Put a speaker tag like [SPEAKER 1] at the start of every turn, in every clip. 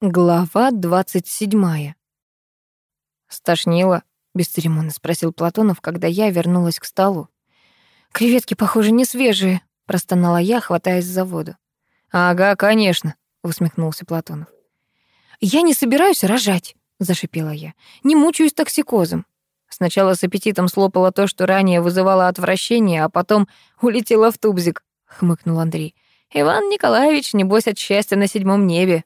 [SPEAKER 1] Глава двадцать седьмая. «Стошнило?» — бесцеремонно спросил Платонов, когда я вернулась к столу. «Креветки, похоже, не свежие», — простонала я, хватаясь за воду.
[SPEAKER 2] «Ага, конечно», — усмехнулся Платонов.
[SPEAKER 1] «Я не собираюсь рожать», — зашипела я. «Не мучаюсь токсикозом».
[SPEAKER 2] Сначала с аппетитом слопала то, что ранее вызывало отвращение, а потом улетела в тубзик, — хмыкнул Андрей. «Иван Николаевич, небось, от счастья на седьмом небе».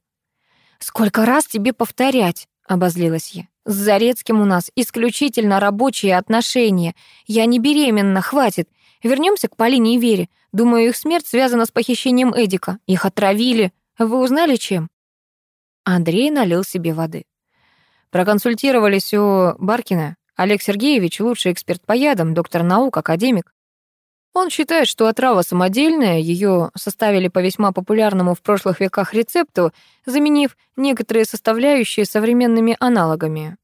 [SPEAKER 1] «Сколько раз тебе повторять?» — обозлилась я. «С Зарецким у нас исключительно рабочие отношения. Я не беременна, хватит. Вернемся к Полине и Вере. Думаю, их смерть связана с похищением Эдика. Их отравили. Вы узнали, чем?» Андрей налил себе воды.
[SPEAKER 2] Проконсультировались у Баркина. Олег Сергеевич — лучший эксперт по ядам, доктор наук, академик. Он считает, что отрава самодельная, ее составили по весьма популярному в прошлых веках рецепту, заменив некоторые составляющие современными аналогами.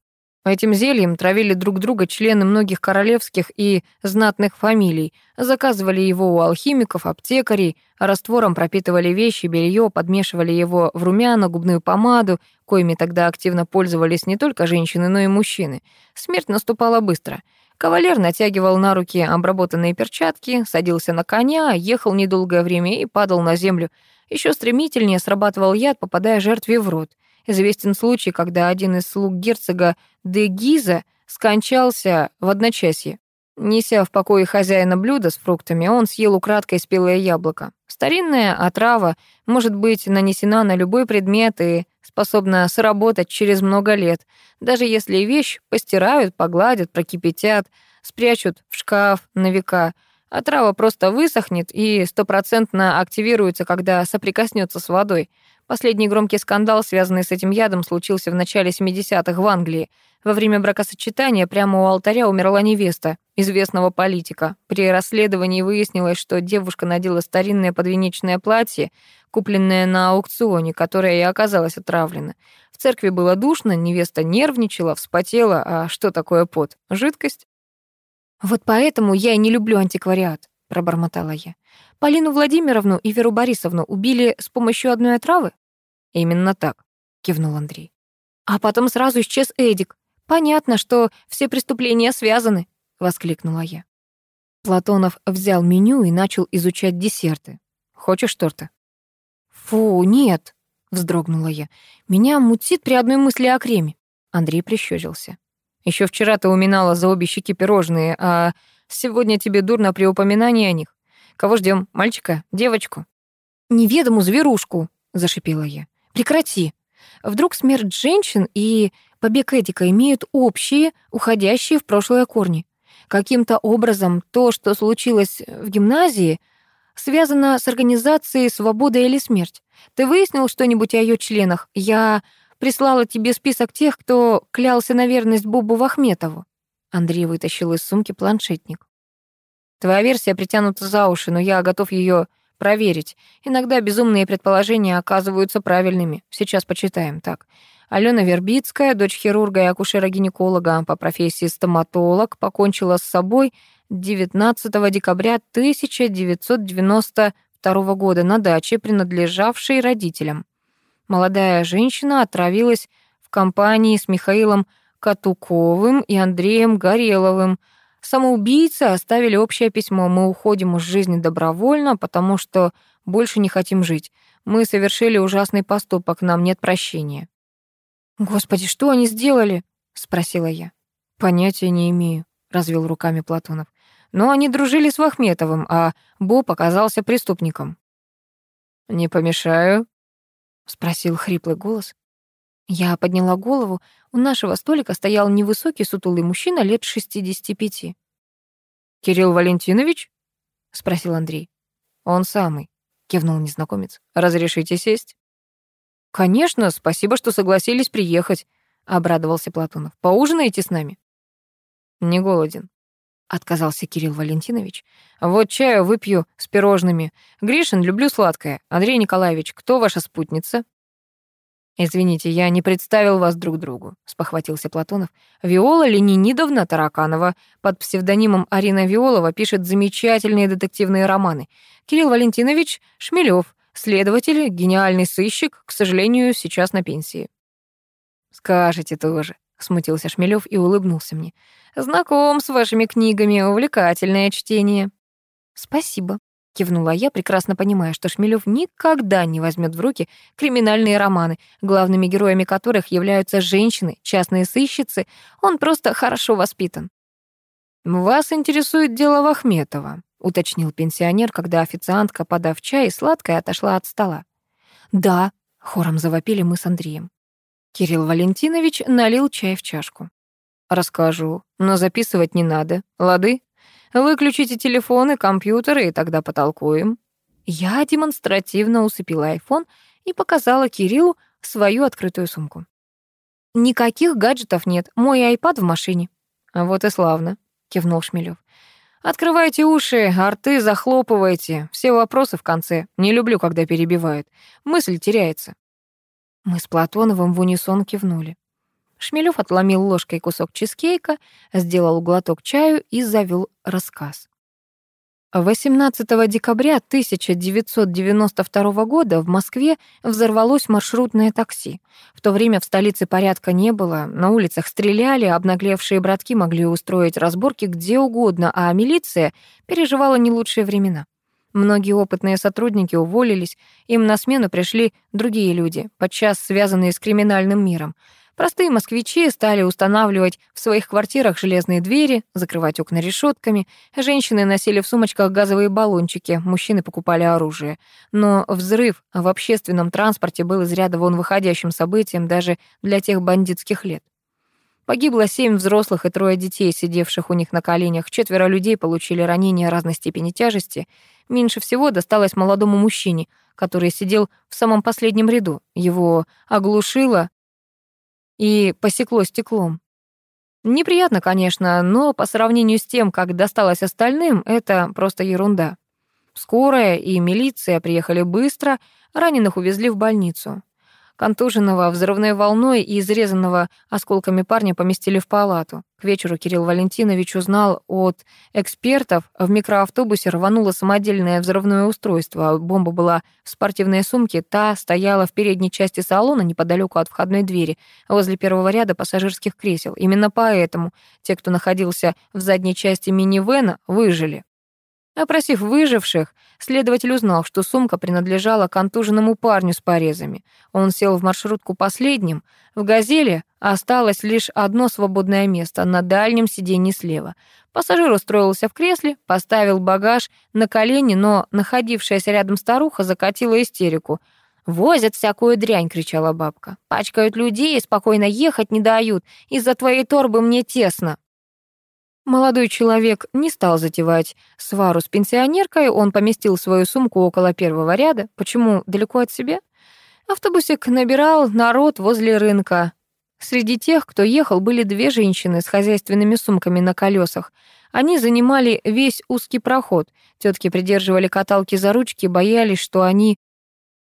[SPEAKER 2] Этим зельем травили друг друга члены многих королевских и знатных фамилий, заказывали его у алхимиков, аптекарей, раствором пропитывали вещи, белье, подмешивали его в румяна, губную помаду, коими тогда активно пользовались не только женщины, но и мужчины. Смерть наступала быстро — Кавалер натягивал на руки обработанные перчатки, садился на коня, ехал недолгое время и падал на землю. Еще стремительнее срабатывал яд, попадая жертве в рот. Известен случай, когда один из слуг герцога де Гиза скончался в одночасье. Неся в покое хозяина блюдо с фруктами, он съел украдкой спелое яблоко. Старинная отрава может быть нанесена на любой предмет и способна сработать через много лет, даже если вещь постирают, погладят, прокипятят, спрячут в шкаф на века. Отрава просто высохнет и стопроцентно активируется, когда соприкоснется с водой. Последний громкий скандал, связанный с этим ядом, случился в начале 70-х в Англии. Во время бракосочетания прямо у алтаря умерла невеста известного политика. При расследовании выяснилось, что девушка надела старинное подвенечное платье, купленное на аукционе, которое и оказалось отравлено. В церкви было душно, невеста нервничала, вспотела. А что такое пот? Жидкость?
[SPEAKER 1] «Вот поэтому я и не люблю антиквариат», — пробормотала я. «Полину Владимировну и Веру Борисовну убили с помощью одной отравы?»
[SPEAKER 2] «Именно так», — кивнул Андрей.
[SPEAKER 1] «А потом сразу исчез Эдик. Понятно, что все преступления связаны», — воскликнула я. Платонов взял меню и начал изучать десерты.
[SPEAKER 2] «Хочешь торта?»
[SPEAKER 1] «Фу, нет», — вздрогнула я. «Меня мутит при одной мысли о креме».
[SPEAKER 2] Андрей прищурился. Еще вчера ты уминала за обе щеки пирожные, а сегодня тебе дурно при упоминании о них. Кого ждем? Мальчика? Девочку?»
[SPEAKER 1] «Неведому зверушку», — зашипела я. Прекрати. Вдруг смерть женщин и побег Эдика имеют общие, уходящие в прошлое корни. Каким-то образом то, что случилось в гимназии, связано с организацией «Свобода или смерть». Ты выяснил что-нибудь о ее членах? Я прислала тебе список тех, кто клялся на верность Бобу Вахметову». Андрей вытащил из сумки планшетник.
[SPEAKER 2] «Твоя версия притянута за уши, но я готов ее проверить. Иногда безумные предположения оказываются правильными. Сейчас почитаем так. Алена Вербицкая, дочь хирурга и акушера-гинеколога по профессии стоматолог, покончила с собой 19 декабря 1992 года на даче, принадлежавшей родителям. Молодая женщина отравилась в компании с Михаилом Катуковым и Андреем Гореловым, Самоубийцы оставили общее письмо. Мы уходим из жизни добровольно, потому что больше не хотим жить. Мы совершили ужасный поступок, нам нет прощения.
[SPEAKER 1] Господи, что они сделали? спросила я.
[SPEAKER 2] Понятия не имею, развел руками Платонов. Но они дружили с Вахметовым, а Боб оказался преступником. Не помешаю? спросил хриплый голос.
[SPEAKER 1] Я подняла голову. У нашего столика стоял невысокий сутулый мужчина лет 65.
[SPEAKER 2] «Кирилл Валентинович?»
[SPEAKER 1] — спросил Андрей.
[SPEAKER 2] «Он самый», — кивнул незнакомец. «Разрешите сесть?»
[SPEAKER 1] «Конечно, спасибо, что согласились приехать», — обрадовался Платонов. «Поужинаете с нами?»
[SPEAKER 2] «Не голоден», — отказался Кирилл Валентинович. «Вот чаю выпью с пирожными. Гришин, люблю сладкое. Андрей Николаевич, кто ваша спутница?» «Извините, я не представил вас друг другу», — спохватился Платонов. «Виола Ленинидовна Тараканова под псевдонимом Арина Виолова пишет замечательные детективные романы. Кирилл Валентинович Шмелев, Следователь, гениальный сыщик, к сожалению, сейчас на пенсии. Скажете тоже, смутился Шмелев и улыбнулся мне. Знаком с вашими книгами, увлекательное чтение. Спасибо, кивнула я, прекрасно понимая, что Шмелев никогда не возьмет в руки криминальные романы, главными героями которых являются женщины, частные сыщицы. Он просто хорошо воспитан. Вас интересует дело Вахметова, уточнил пенсионер, когда официантка, подав чай и сладкое, отошла от стола. Да, хором завопили мы с Андреем. Кирилл Валентинович налил чай в чашку. Расскажу, но записывать не надо. Лады? Выключите телефоны, компьютеры, и тогда потолкуем. Я демонстративно усыпила айфон и показала Кириллу свою открытую сумку. Никаких гаджетов нет, мой айпад в машине. Вот и славно, кивнул Шмелев. Открывайте уши, арты захлопывайте. Все вопросы в конце. Не люблю, когда перебивают. Мысль теряется. Мы с Платоновым в унисон кивнули. Шмелев отломил ложкой кусок чизкейка, сделал глоток чаю и завел рассказ. 18 декабря 1992 года в Москве взорвалось маршрутное такси. В то время в столице порядка не было, на улицах стреляли, обнаглевшие братки могли устроить разборки где угодно, а милиция переживала не лучшие времена. Многие опытные сотрудники уволились, им на смену пришли другие люди, подчас связанные с криминальным миром. Простые москвичи стали устанавливать в своих квартирах железные двери, закрывать окна решетками. Женщины носили в сумочках газовые баллончики, мужчины покупали оружие. Но взрыв в общественном транспорте был из ряда вон выходящим событием даже для тех бандитских лет. Погибло семь взрослых и трое детей, сидевших у них на коленях. Четверо людей получили ранения разной степени тяжести. Меньше всего досталось молодому мужчине, который сидел в самом последнем ряду. Его оглушило и посекло стеклом. Неприятно, конечно, но по сравнению с тем, как досталось остальным, это просто ерунда. Скорая и милиция приехали быстро, раненых увезли в больницу. Контуженного взрывной волной и изрезанного осколками парня поместили в палату. К вечеру Кирилл Валентинович узнал от экспертов, в микроавтобусе рвануло самодельное взрывное устройство. Бомба была в спортивной сумке, та стояла в передней части салона неподалеку от входной двери, возле первого ряда пассажирских кресел. Именно поэтому те, кто находился в задней части минивэна, выжили. Опросив выживших, следователь узнал, что сумка принадлежала контуженному парню с порезами. Он сел в маршрутку последним. В «Газели» осталось лишь одно свободное место на дальнем сиденье слева. Пассажир устроился в кресле, поставил багаж на колени, но находившаяся рядом старуха закатила истерику. «Возят всякую дрянь!» — кричала бабка. «Пачкают людей и спокойно ехать не дают. Из-за твоей торбы мне тесно!» Молодой человек не стал затевать свару с пенсионеркой, он поместил свою сумку около первого ряда. Почему далеко от себя? Автобусик набирал народ возле рынка. Среди тех, кто ехал, были две женщины с хозяйственными сумками на колесах. Они занимали весь узкий проход. Тетки придерживали каталки за ручки, боялись, что они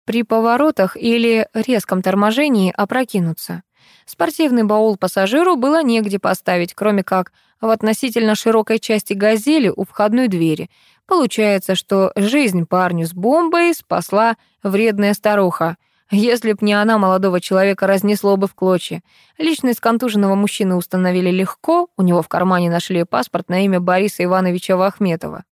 [SPEAKER 2] при поворотах или резком торможении опрокинутся. Спортивный баул пассажиру было негде поставить, кроме как в относительно широкой части «Газели» у входной двери. Получается, что жизнь парню с бомбой спасла вредная старуха. Если б не она, молодого человека разнесло бы в клочья. Личность контуженного мужчины установили легко, у него в кармане нашли паспорт на имя Бориса Ивановича Вахметова.